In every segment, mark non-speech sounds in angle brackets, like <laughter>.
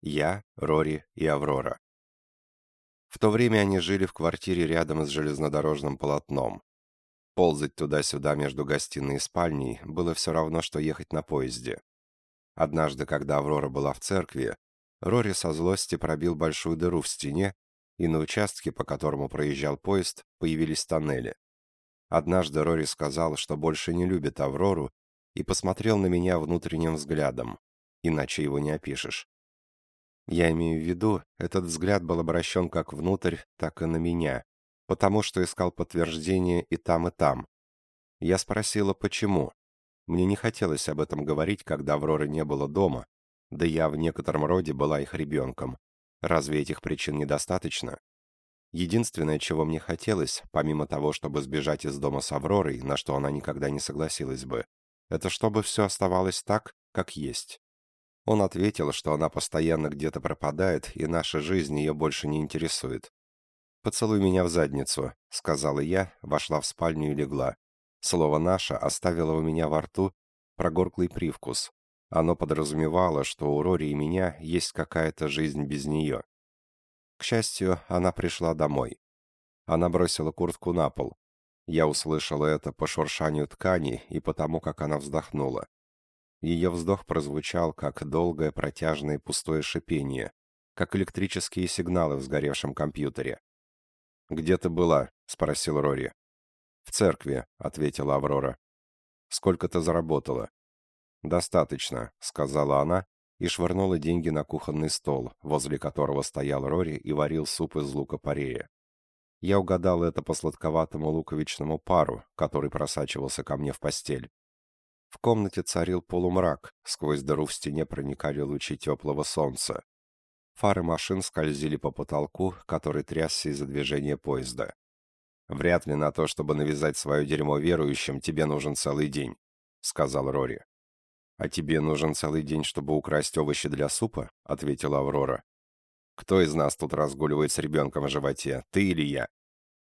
Я, Рори и Аврора. В то время они жили в квартире рядом с железнодорожным полотном. Ползать туда-сюда между гостиной и спальней было все равно, что ехать на поезде. Однажды, когда Аврора была в церкви, Рори со злости пробил большую дыру в стене, и на участке, по которому проезжал поезд, появились тоннели. Однажды Рори сказал, что больше не любит Аврору, и посмотрел на меня внутренним взглядом, иначе его не опишешь. Я имею в виду, этот взгляд был обращен как внутрь, так и на меня, потому что искал подтверждение и там, и там. Я спросила, почему. Мне не хотелось об этом говорить, когда Авроры не было дома, да я в некотором роде была их ребенком. Разве этих причин недостаточно? Единственное, чего мне хотелось, помимо того, чтобы сбежать из дома с Авророй, на что она никогда не согласилась бы, это чтобы все оставалось так, как есть. Он ответил, что она постоянно где-то пропадает, и наша жизнь ее больше не интересует. «Поцелуй меня в задницу», — сказала я, вошла в спальню и легла. Слово «наша» оставило у меня во рту прогорклый привкус. Оно подразумевало, что у Рори и меня есть какая-то жизнь без нее. К счастью, она пришла домой. Она бросила куртку на пол. Я услышала это по шуршанию ткани и потому, как она вздохнула. Ее вздох прозвучал, как долгое протяжное пустое шипение, как электрические сигналы в сгоревшем компьютере. «Где ты была?» — спросил Рори. «В церкви», — ответила Аврора. «Сколько ты заработала?» «Достаточно», — сказала она и швырнула деньги на кухонный стол, возле которого стоял Рори и варил суп из лука-порея. Я угадал это по сладковатому луковичному пару, который просачивался ко мне в постель. В комнате царил полумрак, сквозь дыру в стене проникали лучи теплого солнца. Фары машин скользили по потолку, который трясся из-за движения поезда. «Вряд ли на то, чтобы навязать свое дерьмо верующим, тебе нужен целый день», — сказал Рори. «А тебе нужен целый день, чтобы украсть овощи для супа?» — ответила Аврора. «Кто из нас тут разгуливает с ребенком в животе, ты или я?»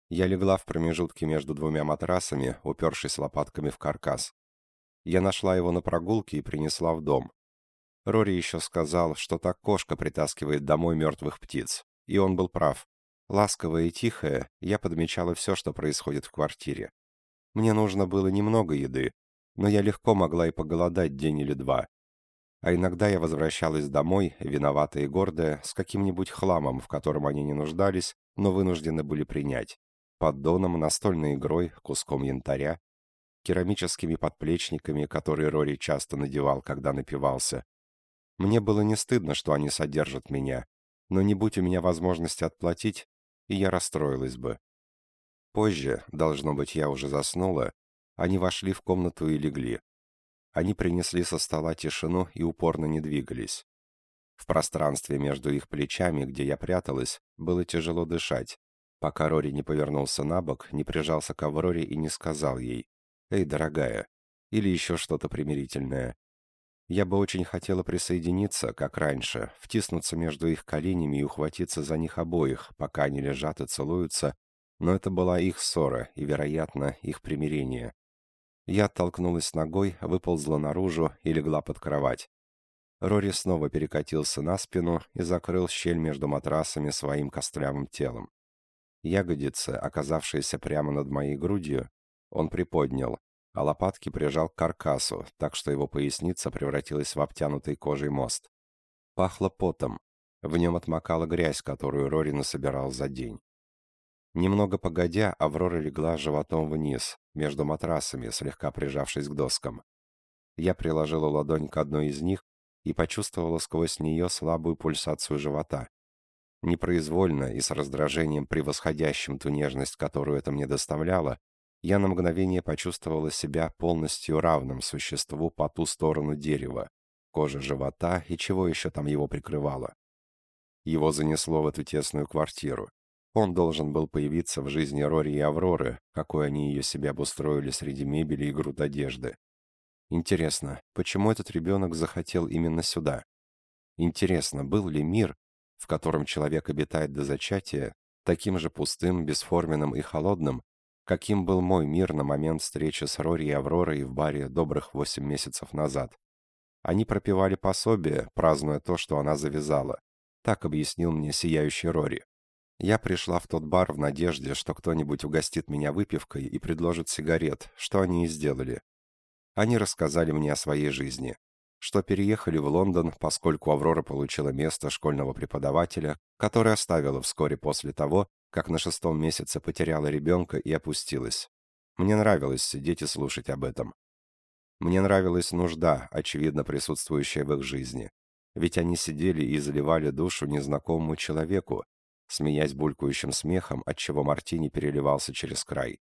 Я легла в промежутке между двумя матрасами, упершись лопатками в каркас. Я нашла его на прогулке и принесла в дом. Рори еще сказал, что так кошка притаскивает домой мертвых птиц. И он был прав. Ласковая и тихая, я подмечала все, что происходит в квартире. Мне нужно было немного еды, но я легко могла и поголодать день или два. А иногда я возвращалась домой, виноватая и гордая, с каким-нибудь хламом, в котором они не нуждались, но вынуждены были принять. Поддоном, настольной игрой, куском янтаря, керамическими подплечниками, которые Рори часто надевал, когда напивался, мне было не стыдно, что они содержат меня, но не будь у меня возможности отплатить, и я расстроилась бы. Позже, должно быть, я уже заснула, они вошли в комнату и легли. Они принесли со стола тишину и упорно не двигались. В пространстве между их плечами, где я пряталась, было тяжело дышать, пока Рори не повернулся на бок, не прижался к Авроре и не сказал ей «Эй, дорогая», или еще что-то примирительное. Я бы очень хотела присоединиться, как раньше, втиснуться между их коленями и ухватиться за них обоих, пока они лежат и целуются, но это была их ссора и, вероятно, их примирение. Я оттолкнулась ногой, выползла наружу и легла под кровать. Рори снова перекатился на спину и закрыл щель между матрасами своим костлявым телом. Ягодицы, оказавшиеся прямо над моей грудью, он приподнял, а лопатки прижал к каркасу, так что его поясница превратилась в обтянутый кожей мост. Пахло потом. В нем отмокала грязь, которую Рори насобирал за день. Немного погодя, Аврора легла животом вниз, между матрасами, слегка прижавшись к доскам. Я приложила ладонь к одной из них и почувствовала сквозь нее слабую пульсацию живота. Непроизвольно и с раздражением, превосходящим ту нежность, которую это мне доставляло, я на мгновение почувствовала себя полностью равным существу по ту сторону дерева, кожи живота и чего еще там его прикрывало. Его занесло в эту тесную квартиру. Он должен был появиться в жизни Рори и Авроры, какой они ее себе обустроили среди мебели и груд одежды. Интересно, почему этот ребенок захотел именно сюда? Интересно, был ли мир, в котором человек обитает до зачатия, таким же пустым, бесформенным и холодным, каким был мой мир на момент встречи с Рори и Авророй в баре добрых восемь месяцев назад. Они пропивали пособие, празднуя то, что она завязала. Так объяснил мне сияющий Рори. Я пришла в тот бар в надежде, что кто-нибудь угостит меня выпивкой и предложит сигарет, что они и сделали. Они рассказали мне о своей жизни, что переехали в Лондон, поскольку Аврора получила место школьного преподавателя, который оставила вскоре после того, как на шестом месяце потеряла ребенка и опустилась. Мне нравилось сидеть и слушать об этом. Мне нравилась нужда, очевидно присутствующая в их жизни. Ведь они сидели и заливали душу незнакомому человеку, смеясь булькающим смехом, отчего Мартини переливался через край.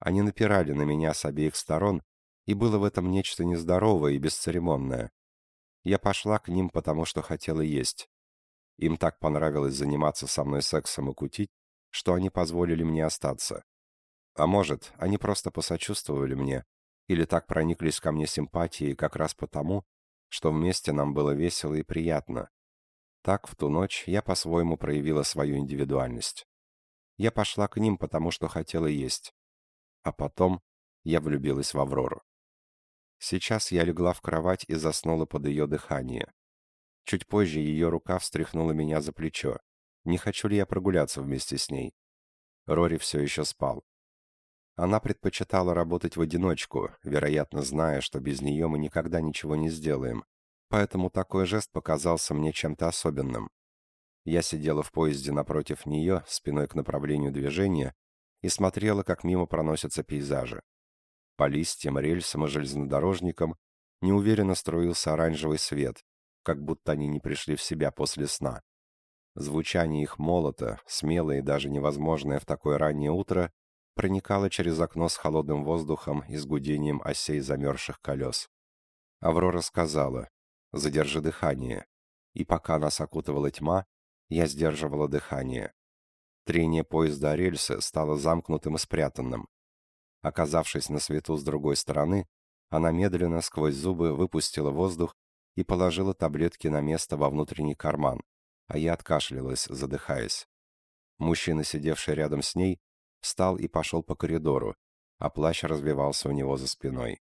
Они напирали на меня с обеих сторон, и было в этом нечто нездоровое и бесцеремонное. Я пошла к ним, потому что хотела есть. Им так понравилось заниматься со мной сексом и кутить, что они позволили мне остаться. А может, они просто посочувствовали мне, или так прониклись ко мне симпатией как раз потому, что вместе нам было весело и приятно. Так, в ту ночь я по-своему проявила свою индивидуальность. Я пошла к ним, потому что хотела есть. А потом я влюбилась в Аврору. Сейчас я легла в кровать и заснула под ее дыхание. Чуть позже ее рука встряхнула меня за плечо. Не хочу ли я прогуляться вместе с ней? Рори все еще спал. Она предпочитала работать в одиночку, вероятно, зная, что без нее мы никогда ничего не сделаем. Поэтому такой жест показался мне чем-то особенным. Я сидела в поезде напротив нее, спиной к направлению движения, и смотрела, как мимо проносятся пейзажи. По листьям, рельсам и железнодорожникам неуверенно струился оранжевый свет, как будто они не пришли в себя после сна. Звучание их молота, смелое и даже невозможное в такое раннее утро, проникала через окно с холодным воздухом и с гудением осей замерзших колес. Аврора сказала «Задержи дыхание», и пока нас окутывала тьма, я сдерживала дыхание. Трение поезда о рельсы стало замкнутым и спрятанным. Оказавшись на свету с другой стороны, она медленно сквозь зубы выпустила воздух и положила таблетки на место во внутренний карман, а я откашлялась, задыхаясь. Мужчина, сидевший рядом с ней, встал и пошел по коридору, а плащ развивался у него за спиной.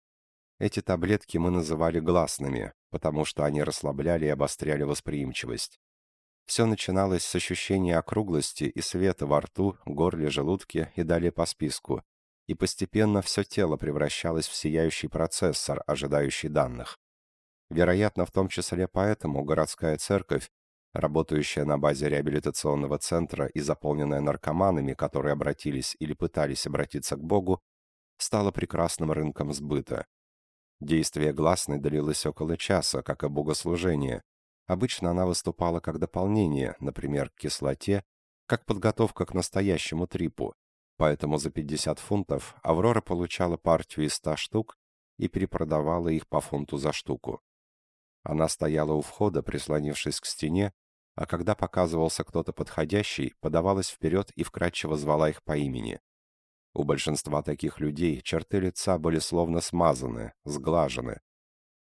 Эти таблетки мы называли гласными, потому что они расслабляли и обостряли восприимчивость. Все начиналось с ощущения округлости и света во рту, горле, желудке и далее по списку, и постепенно все тело превращалось в сияющий процессор, ожидающий данных. Вероятно, в том числе поэтому городская церковь работающая на базе реабилитационного центра и заполненная наркоманами, которые обратились или пытались обратиться к Богу, стала прекрасным рынком сбыта. Действие гласной длилось около часа, как и богослужение. Обычно она выступала как дополнение, например, к кислоте, как подготовка к настоящему трипу. Поэтому за 50 фунтов Аврора получала партию из 100 штук и перепродавала их по фунту за штуку. Она стояла у входа, прислонившись к стене, а когда показывался кто-то подходящий, подавалась вперед и вкратчиво звала их по имени. У большинства таких людей черты лица были словно смазаны, сглажены.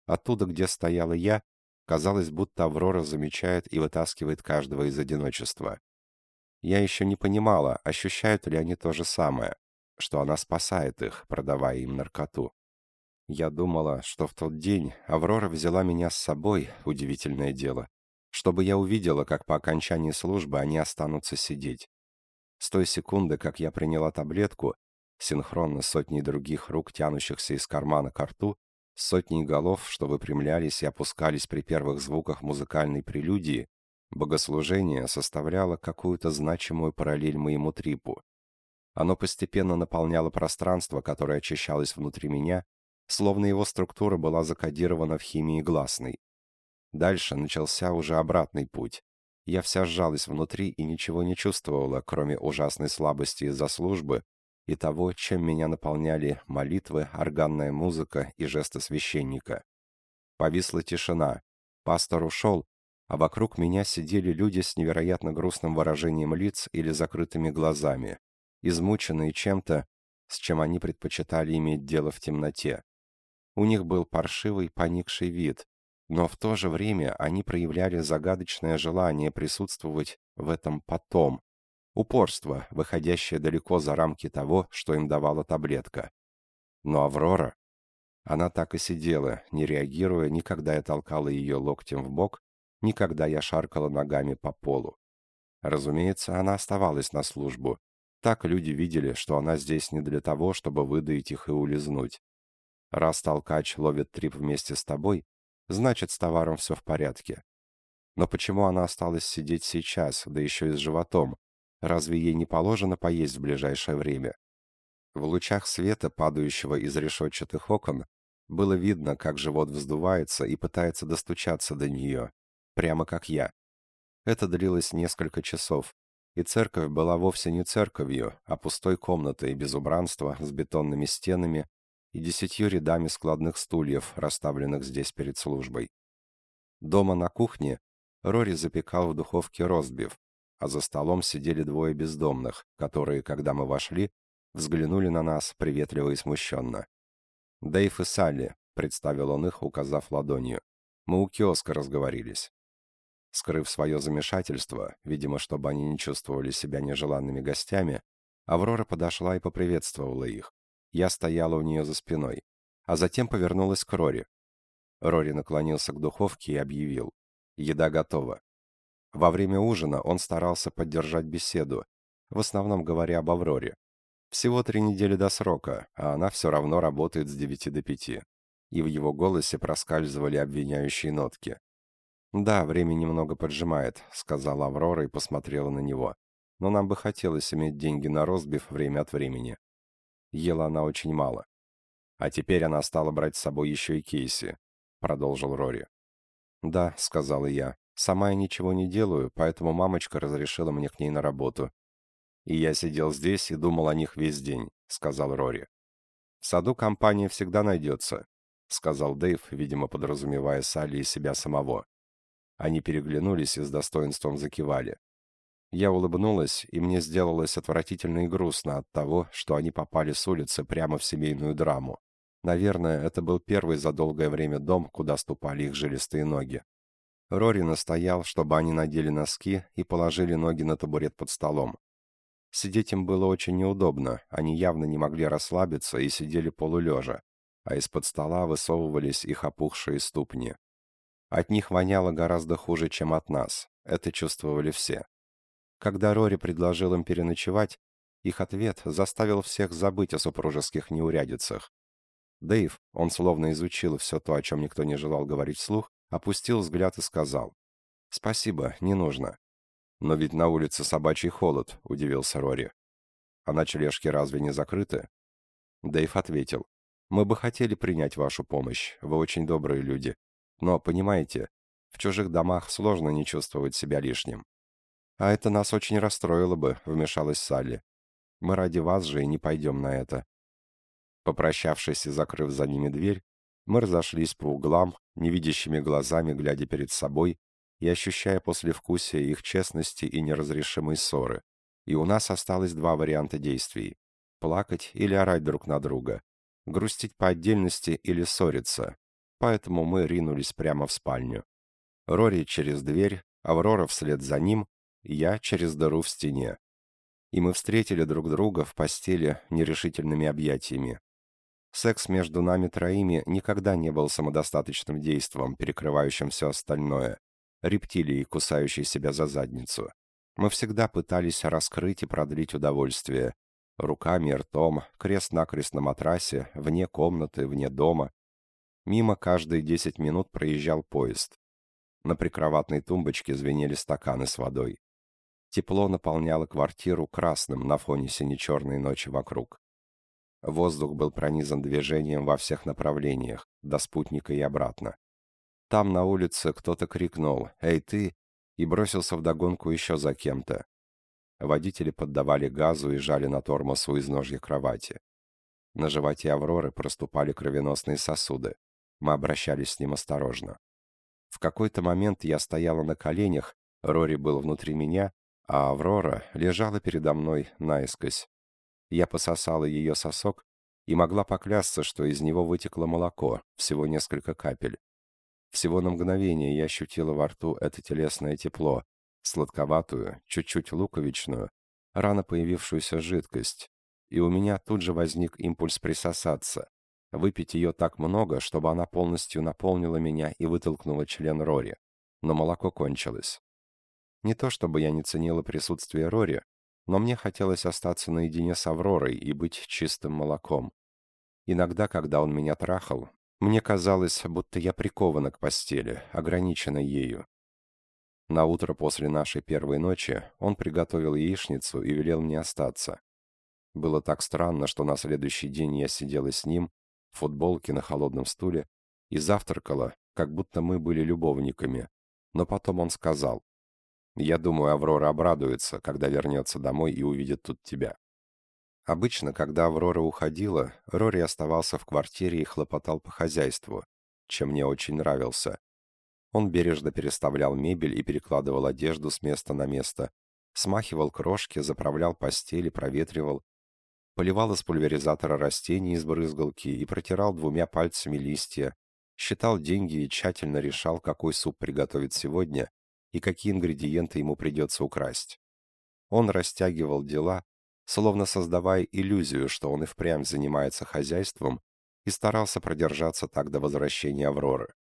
Оттуда, где стояла я, казалось, будто Аврора замечает и вытаскивает каждого из одиночества. Я еще не понимала, ощущают ли они то же самое, что она спасает их, продавая им наркоту. Я думала, что в тот день Аврора взяла меня с собой, удивительное дело, чтобы я увидела, как по окончании службы они останутся сидеть. С той секунды, как я приняла таблетку, синхронно сотней других рук, тянущихся из кармана к рту, сотней голов, что выпрямлялись и опускались при первых звуках музыкальной прелюдии, богослужение составляло какую-то значимую параллель моему трипу. Оно постепенно наполняло пространство, которое очищалось внутри меня, словно его структура была закодирована в химии гласной. Дальше начался уже обратный путь. Я вся сжалась внутри и ничего не чувствовала, кроме ужасной слабости из-за службы и того, чем меня наполняли молитвы, органная музыка и жесты священника. Повисла тишина. Пастор ушел, а вокруг меня сидели люди с невероятно грустным выражением лиц или закрытыми глазами, измученные чем-то, с чем они предпочитали иметь дело в темноте. У них был паршивый, поникший вид, но в то же время они проявляли загадочное желание присутствовать в этом потом, упорство, выходящее далеко за рамки того, что им давала таблетка. Но Аврора... Она так и сидела, не реагируя ни когда я толкала ее локтем в бок, ни когда я шаркала ногами по полу. Разумеется, она оставалась на службу. Так люди видели, что она здесь не для того, чтобы выдаить их и улизнуть. Раз толкач ловит трип вместе с тобой, значит, с товаром все в порядке. Но почему она осталась сидеть сейчас, да еще и с животом? Разве ей не положено поесть в ближайшее время? В лучах света, падающего из решетчатых окон, было видно, как живот вздувается и пытается достучаться до нее, прямо как я. Это длилось несколько часов, и церковь была вовсе не церковью, а пустой комнатой без убранства, с бетонными стенами и десятью рядами складных стульев, расставленных здесь перед службой. Дома на кухне Рори запекал в духовке ростбиф, а за столом сидели двое бездомных, которые, когда мы вошли, взглянули на нас приветливо и смущенно. «Дэйв и Салли», — представил он их, указав ладонью. «Мы у киоска разговорились». Скрыв свое замешательство, видимо, чтобы они не чувствовали себя нежеланными гостями, Аврора подошла и поприветствовала их. Я стояла у нее за спиной, а затем повернулась к Рори. Рори наклонился к духовке и объявил. Еда готова. Во время ужина он старался поддержать беседу, в основном говоря об Авроре. Всего три недели до срока, а она все равно работает с девяти до пяти. И в его голосе проскальзывали обвиняющие нотки. «Да, время немного поджимает», — сказала Аврора и посмотрела на него. «Но нам бы хотелось иметь деньги на розбив время от времени». Ела она очень мало. «А теперь она стала брать с собой еще и Кейси», — продолжил Рори. «Да», — сказала я. «Сама я ничего не делаю, поэтому мамочка разрешила мне к ней на работу. «И я сидел здесь и думал о них весь день», — сказал Рори. «В саду компания всегда найдется», — сказал Дэйв, видимо, подразумевая Салли и себя самого. Они переглянулись и с достоинством закивали. Я улыбнулась, и мне сделалось отвратительно и грустно от того, что они попали с улицы прямо в семейную драму. Наверное, это был первый за долгое время дом, куда ступали их жилистые ноги. Рори настоял, чтобы они надели носки и положили ноги на табурет под столом. Сидеть им было очень неудобно, они явно не могли расслабиться и сидели полулежа, а из-под стола высовывались их опухшие ступни. От них воняло гораздо хуже, чем от нас, это чувствовали все. Когда Рори предложил им переночевать, их ответ заставил всех забыть о супружеских неурядицах. Дэйв, он словно изучил все то, о чем никто не желал говорить вслух, опустил взгляд и сказал, «Спасибо, не нужно. «Но ведь на улице собачий холод», — удивился Рори. «А ночлежки разве не закрыты?» Дэйв ответил. «Мы бы хотели принять вашу помощь, вы очень добрые люди. Но, понимаете, в чужих домах сложно не чувствовать себя лишним». «А это нас очень расстроило бы», — вмешалась Салли. «Мы ради вас же и не пойдем на это». Попрощавшись и закрыв за ними дверь, мы разошлись по углам, невидящими глазами глядя перед собой и ощущая послевкусие их честности и неразрешимой ссоры. И у нас осталось два варианта действий. Плакать или орать друг на друга. Грустить по отдельности или ссориться. Поэтому мы ринулись прямо в спальню. Рори через дверь, Аврора вслед за ним, я через дыру в стене. И мы встретили друг друга в постели нерешительными объятиями. Секс между нами троими никогда не был самодостаточным действом, перекрывающим все остальное рептилии, кусающей себя за задницу. Мы всегда пытались раскрыть и продлить удовольствие. Руками ртом, крест-накрест на матрасе, вне комнаты, вне дома. Мимо каждые десять минут проезжал поезд. На прикроватной тумбочке звенели стаканы с водой. Тепло наполняло квартиру красным на фоне сине-черной ночи вокруг. Воздух был пронизан движением во всех направлениях, до спутника и обратно. Там на улице кто-то крикнул «Эй, ты!» и бросился вдогонку еще за кем-то. Водители поддавали газу и жали на тормоз у изножья кровати. На животе Авроры проступали кровеносные сосуды. Мы обращались с ним осторожно. В какой-то момент я стояла на коленях, Рори был внутри меня, а Аврора лежала передо мной наискось. Я пососала ее сосок и могла поклясться, что из него вытекло молоко, всего несколько капель. Всего на мгновение я ощутила во рту это телесное тепло, сладковатую, чуть-чуть луковичную, рано появившуюся жидкость, и у меня тут же возник импульс присосаться. Выпить ее так много, чтобы она полностью наполнила меня и вытолкнула член Рори. Но молоко кончилось. Не то чтобы я не ценила присутствие Рори, но мне хотелось остаться наедине с Авророй и быть чистым молоком. Иногда, когда он меня трахал, мне казалось, будто я прикована к постели, ограничена ею. На утро после нашей первой ночи он приготовил яичницу и велел мне остаться. Было так странно, что на следующий день я сидела с ним, в футболке на холодном стуле, и завтракала, как будто мы были любовниками. Но потом он сказал, «Я думаю, Аврора обрадуется, когда вернется домой и увидит тут тебя». Обычно, когда Аврора уходила, Рори оставался в квартире и хлопотал по хозяйству, чем мне очень нравился. Он бережно переставлял мебель и перекладывал одежду с места на место, смахивал крошки, заправлял постели, проветривал, поливал из пульверизатора растения из брызгалки и протирал двумя пальцами листья, считал деньги и тщательно решал, какой суп приготовить сегодня и какие ингредиенты ему придется украсть. Он растягивал дела, словно создавая иллюзию, что он и впрямь занимается хозяйством, и старался продержаться так до возвращения Авроры.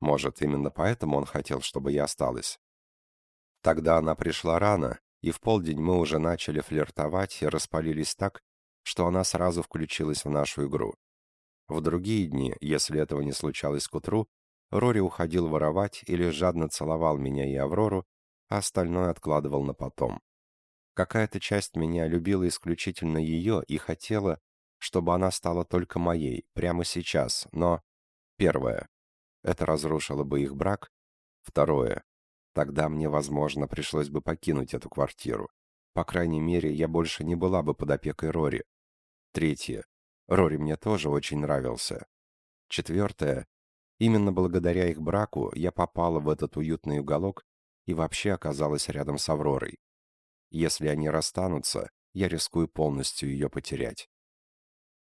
Может, именно поэтому он хотел, чтобы я осталась. Тогда она пришла рано, и в полдень мы уже начали флиртовать и распалились так, что она сразу включилась в нашу игру. В другие дни, если этого не случалось к утру, Рори уходил воровать или жадно целовал меня и Аврору, а остальное откладывал на потом. Какая-то часть меня любила исключительно ее и хотела, чтобы она стала только моей, прямо сейчас, но... Первое. Это разрушило бы их брак. Второе. Тогда мне, возможно, пришлось бы покинуть эту квартиру. По крайней мере, я больше не была бы под опекой Рори. Третье. Рори мне тоже очень нравился. Четвертое. Именно благодаря их браку я попала в этот уютный уголок и вообще оказалась рядом с Авророй. Если они расстанутся, я рискую полностью ее потерять.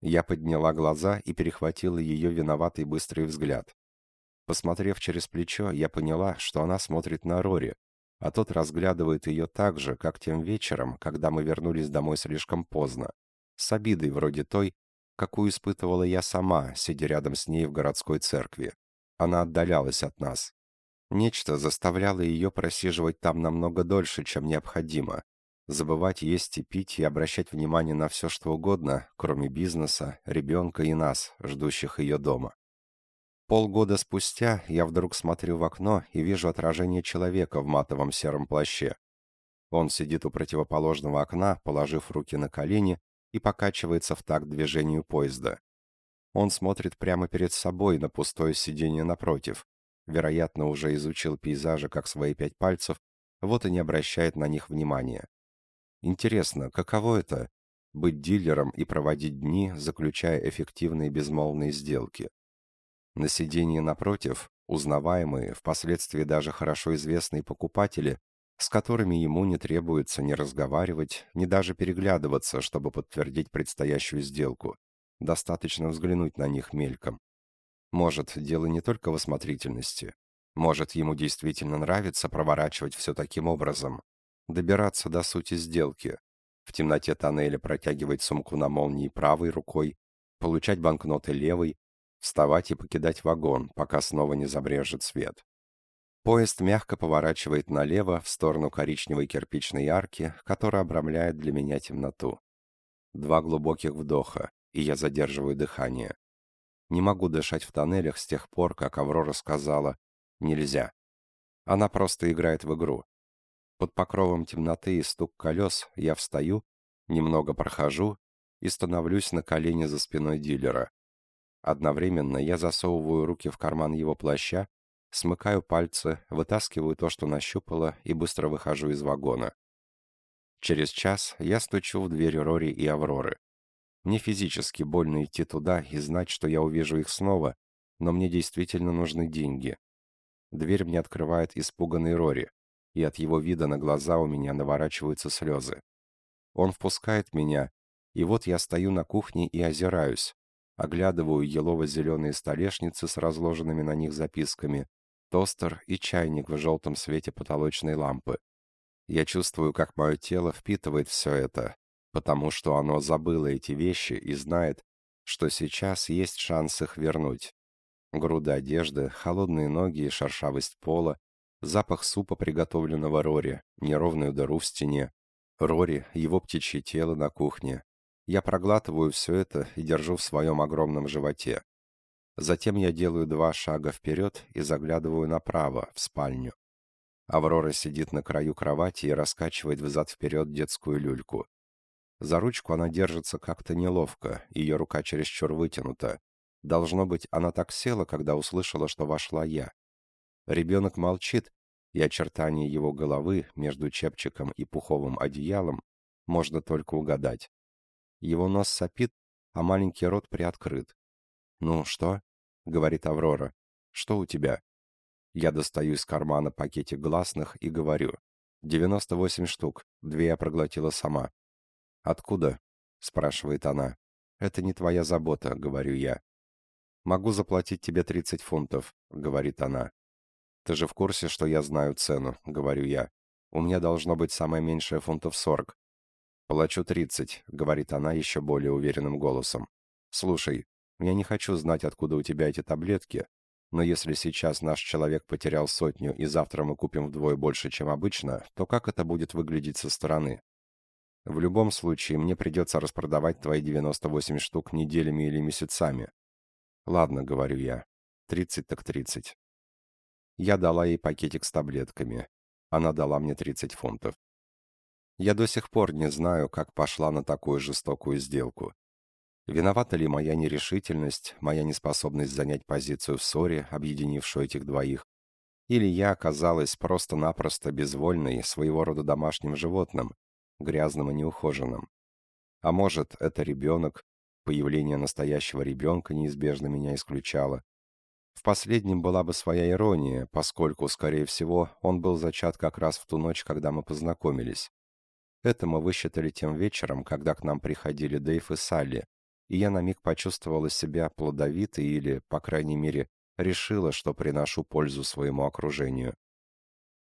Я подняла глаза и перехватила ее виноватый быстрый взгляд. Посмотрев через плечо, я поняла, что она смотрит на Рори, а тот разглядывает ее так же, как тем вечером, когда мы вернулись домой слишком поздно с обидой вроде той, какую испытывала я сама, сидя рядом с ней в городской церкви. Она отдалялась от нас. Нечто заставляло ее просиживать там намного дольше, чем необходимо. Забывать есть и пить и обращать внимание на все, что угодно, кроме бизнеса, ребенка и нас, ждущих ее дома. Полгода спустя я вдруг смотрю в окно и вижу отражение человека в матовом сером плаще. Он сидит у противоположного окна, положив руки на колени и покачивается в такт движению поезда. Он смотрит прямо перед собой на пустое сиденье напротив. Вероятно, уже изучил пейзажи как свои пять пальцев, вот и не обращает на них внимания. Интересно, каково это — быть дилером и проводить дни, заключая эффективные безмолвные сделки? На сиденье напротив узнаваемые, впоследствии даже хорошо известные покупатели с которыми ему не требуется ни разговаривать, ни даже переглядываться, чтобы подтвердить предстоящую сделку. Достаточно взглянуть на них мельком. Может, дело не только в осмотрительности. Может, ему действительно нравится проворачивать все таким образом. Добираться до сути сделки. В темноте тоннеля протягивать сумку на молнии правой рукой, получать банкноты левой, вставать и покидать вагон, пока снова не забрежет свет. Поезд мягко поворачивает налево в сторону коричневой кирпичной арки, которая обрамляет для меня темноту. Два глубоких вдоха, и я задерживаю дыхание. Не могу дышать в тоннелях с тех пор, как Аврора сказала «нельзя». Она просто играет в игру. Под покровом темноты и стук колес я встаю, немного прохожу и становлюсь на колени за спиной дилера. Одновременно я засовываю руки в карман его плаща Смыкаю пальцы, вытаскиваю то, что нащупала, и быстро выхожу из вагона. Через час я стучу в дверь Рори и Авроры. Мне физически больно идти туда и знать, что я увижу их снова, но мне действительно нужны деньги. Дверь мне открывает испуганный Рори, и от его вида на глаза у меня наворачиваются слезы. Он впускает меня, и вот я стою на кухне и озираюсь, оглядываю елово-зеленые столешницы с разложенными на них записками, тостер и чайник в желтом свете потолочной лампы. Я чувствую, как мое тело впитывает все это, потому что оно забыло эти вещи и знает, что сейчас есть шанс их вернуть. Груды одежды, холодные ноги и шершавость пола, запах супа, приготовленного Рори, неровную дыру в стене, Рори, его птичье тело на кухне. Я проглатываю все это и держу в своем огромном животе. Затем я делаю два шага вперед и заглядываю направо, в спальню. Аврора сидит на краю кровати и раскачивает взад-вперед детскую люльку. За ручку она держится как-то неловко, ее рука чересчур вытянута. Должно быть, она так села, когда услышала, что вошла я. Ребенок молчит, и очертания его головы между чепчиком и пуховым одеялом можно только угадать. Его нос сопит, а маленький рот приоткрыт. «Ну, что?» — говорит Аврора. «Что у тебя?» Я достаю из кармана пакетик гласных и говорю. «Девяносто восемь штук. Две я проглотила сама». «Откуда?» — спрашивает она. «Это не твоя забота», — говорю я. «Могу заплатить тебе тридцать фунтов», — говорит она. «Ты же в курсе, что я знаю цену», — говорю я. «У меня должно быть самое меньшее фунтов сорок». «Плачу тридцать», — говорит она еще более уверенным голосом. «Слушай, я не хочу знать, откуда у тебя эти таблетки, но если сейчас наш человек потерял сотню и завтра мы купим вдвое больше, чем обычно, то как это будет выглядеть со стороны? В любом случае, мне придется распродавать твои 98 штук неделями или месяцами. Ладно, говорю я. 30 так 30. Я дала ей пакетик с таблетками. Она дала мне 30 фунтов. Я до сих пор не знаю, как пошла на такую жестокую сделку. Виновата ли моя нерешительность, моя неспособность занять позицию в ссоре, объединившую этих двоих? Или я оказалась просто-напросто безвольной, своего рода домашним животным, грязным и неухоженным? А может, это ребенок, появление настоящего ребенка неизбежно меня исключало, в последнем была бы своя ирония, поскольку, скорее всего, он был зачат как раз в ту ночь, когда мы познакомились. Это мы высчитали тем вечером, когда к нам приходили Дэйв и Салли, и я на миг почувствовала себя плодовитой или, по крайней мере, решила, что приношу пользу своему окружению.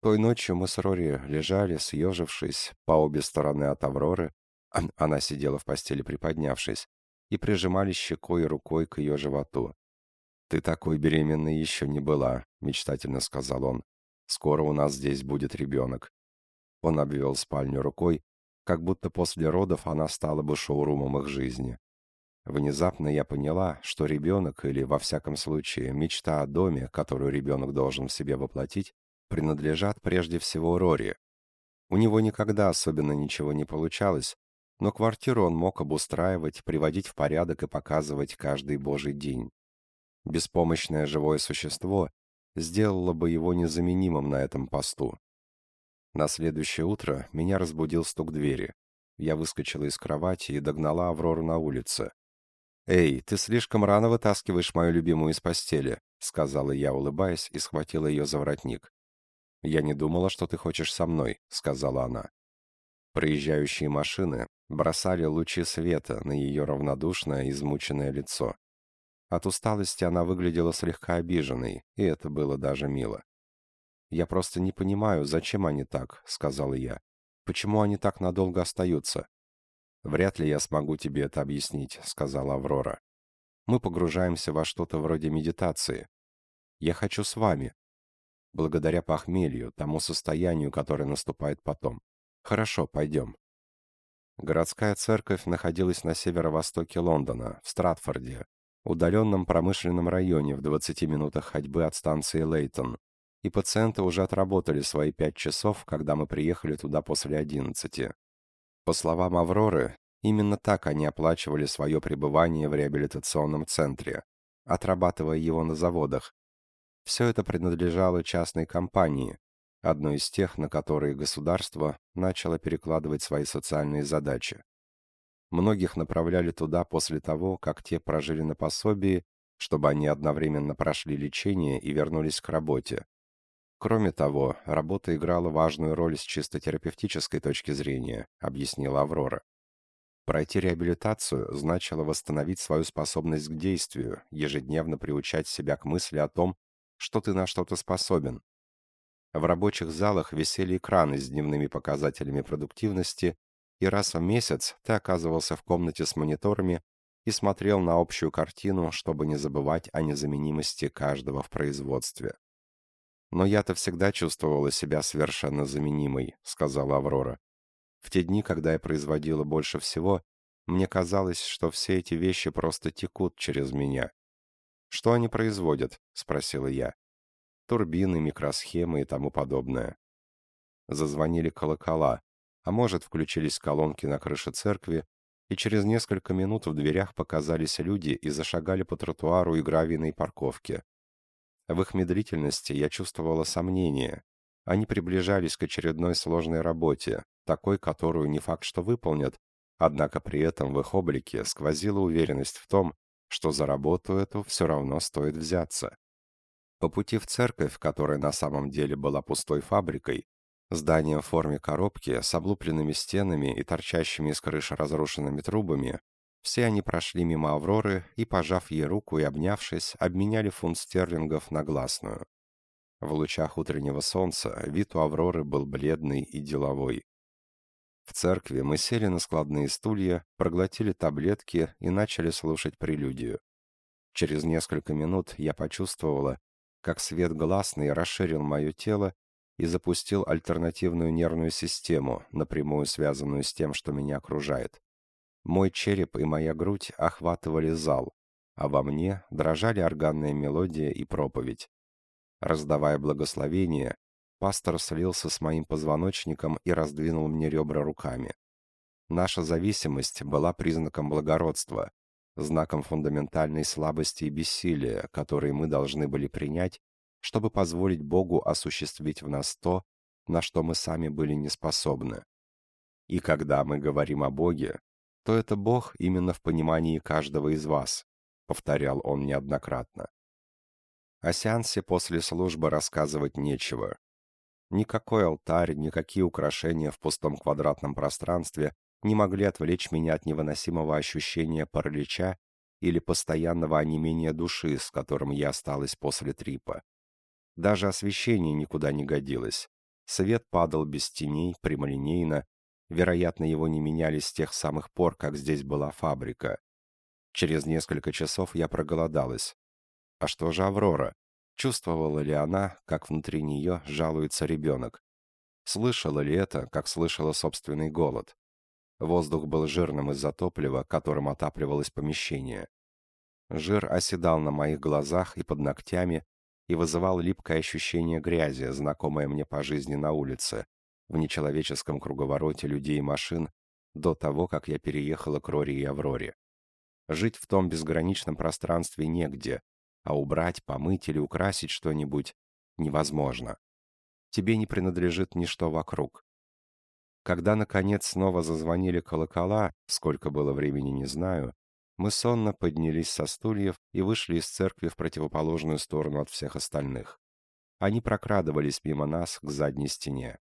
Той ночью мы с Рори лежали, съежившись, по обе стороны от Авроры, <clears throat> она сидела в постели приподнявшись, и прижимали щекой и рукой к ее животу. «Ты такой беременной еще не была», — мечтательно сказал он. «Скоро у нас здесь будет ребенок». Он обвел спальню рукой, как будто после родов она стала бы шоурумом их жизни. Внезапно я поняла, что ребенок, или, во всяком случае, мечта о доме, которую ребенок должен в себе воплотить, принадлежат прежде всего Рори. У него никогда особенно ничего не получалось, но квартиру он мог обустраивать, приводить в порядок и показывать каждый божий день. Беспомощное живое существо сделало бы его незаменимым на этом посту. На следующее утро меня разбудил стук двери. Я выскочила из кровати и догнала Аврору на улице. «Эй, ты слишком рано вытаскиваешь мою любимую из постели», — сказала я, улыбаясь, и схватила ее за воротник. «Я не думала, что ты хочешь со мной», — сказала она. Проезжающие машины бросали лучи света на ее равнодушное, измученное лицо. От усталости она выглядела слегка обиженной, и это было даже мило. «Я просто не понимаю, зачем они так», — сказала я. «Почему они так надолго остаются?» «Вряд ли я смогу тебе это объяснить», — сказала Аврора. «Мы погружаемся во что-то вроде медитации. Я хочу с вами. Благодаря похмелью, тому состоянию, которое наступает потом. Хорошо, пойдем». Городская церковь находилась на северо-востоке Лондона, в Стратфорде, удаленном промышленном районе в 20 минутах ходьбы от станции Лейтон, и пациенты уже отработали свои пять часов, когда мы приехали туда после одиннадцати. По словам Авроры, именно так они оплачивали свое пребывание в реабилитационном центре, отрабатывая его на заводах. Все это принадлежало частной компании, одной из тех, на которые государство начало перекладывать свои социальные задачи. Многих направляли туда после того, как те прожили на пособии, чтобы они одновременно прошли лечение и вернулись к работе. Кроме того, работа играла важную роль с чисто терапевтической точки зрения, объяснила Аврора. Пройти реабилитацию значило восстановить свою способность к действию, ежедневно приучать себя к мысли о том, что ты на что-то способен. В рабочих залах висели экраны с дневными показателями продуктивности, и раз в месяц ты оказывался в комнате с мониторами и смотрел на общую картину, чтобы не забывать о незаменимости каждого в производстве. «Но я-то всегда чувствовала себя совершенно заменимой», — сказала Аврора. «В те дни, когда я производила больше всего, мне казалось, что все эти вещи просто текут через меня». «Что они производят?» — спросила я. «Турбины, микросхемы и тому подобное». Зазвонили колокола, а может, включились колонки на крыше церкви, и через несколько минут в дверях показались люди и зашагали по тротуару и гравийной парковке. В их медлительности я чувствовала сомнение. Они приближались к очередной сложной работе, такой, которую не факт, что выполнят, однако при этом в их облике сквозила уверенность в том, что за работу эту все равно стоит взяться. По пути в церковь, которая на самом деле была пустой фабрикой, зданием в форме коробки с облупленными стенами и торчащими из крыши разрушенными трубами, все они прошли мимо Авроры и, пожав ей руку и обнявшись, обменяли фунт стерлингов на гласную. В лучах утреннего солнца вид у Авроры был бледный и деловой. В церкви мы сели на складные стулья, проглотили таблетки и начали слушать прелюдию. Через несколько минут я почувствовала, как свет гласный расширил мое тело и запустил альтернативную нервную систему, напрямую связанную с тем, что меня окружает. Мой череп и моя грудь охватывали зал, а во мне дрожали органная мелодия и проповедь. Раздавая благословение, пастор слился с моим позвоночником и раздвинул мне ребра руками. Наша зависимость была признаком благородства, знаком фундаментальной слабости и бессилия, которые мы должны были принять, чтобы позволить Богу осуществить в нас то, на что мы сами были не способны. И когда мы говорим о Боге, то это Бог именно в понимании каждого из вас, повторял он неоднократно. О сеансе после службы рассказывать нечего. Никакой алтарь, никакие украшения в пустом квадратном пространстве не могли отвлечь меня от невыносимого ощущения паралича или постоянного онемения души, с которым я осталась после трипа. Даже освещение никуда не годилось. Свет падал без теней, прямолинейно, Вероятно, его не меняли с тех самых пор, как здесь была фабрика. Через несколько часов я проголодалась. А что же Аврора? Чувствовала ли она, как внутри нее жалуется ребенок? Слышала ли это, как слышала собственный голод? Воздух был жирным из-за топлива, которым отапливалось помещение. Жир оседал на моих глазах и под ногтями и вызывал липкое ощущение грязи, знакомое мне по жизни на улице, в нечеловеческом круговороте людей и машин до того, как я переехала к Рори и Авроре. Жить в том безграничном пространстве негде, а убрать, помыть или украсить что-нибудь невозможно. Тебе не принадлежит ничто вокруг. Когда, наконец, снова зазвонили колокола, сколько было времени, не знаю, мы сонно поднялись со стульев и вышли из церкви в противоположную сторону от всех остальных. Они прокрадывались мимо нас к задней стене.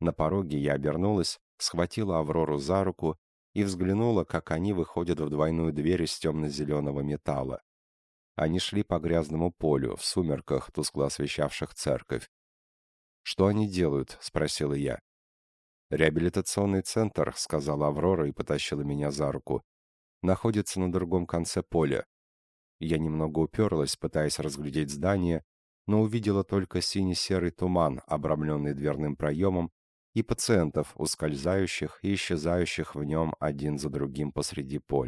На пороге я обернулась, схватила Аврору за руку и взглянула, как они выходят в двойную дверь из темно-зеленого металла. Они шли по грязному полю, в сумерках, тускло освещавших церковь. «Что они делают?» — спросила я. «Реабилитационный центр», — сказала Аврора и потащила меня за руку, — «находится на другом конце поля». Я немного уперлась, пытаясь разглядеть здание, но увидела только синий-серый туман, обрамленный дверным проемом, и пациентов, ускользающих и исчезающих в нем один за другим посреди поля.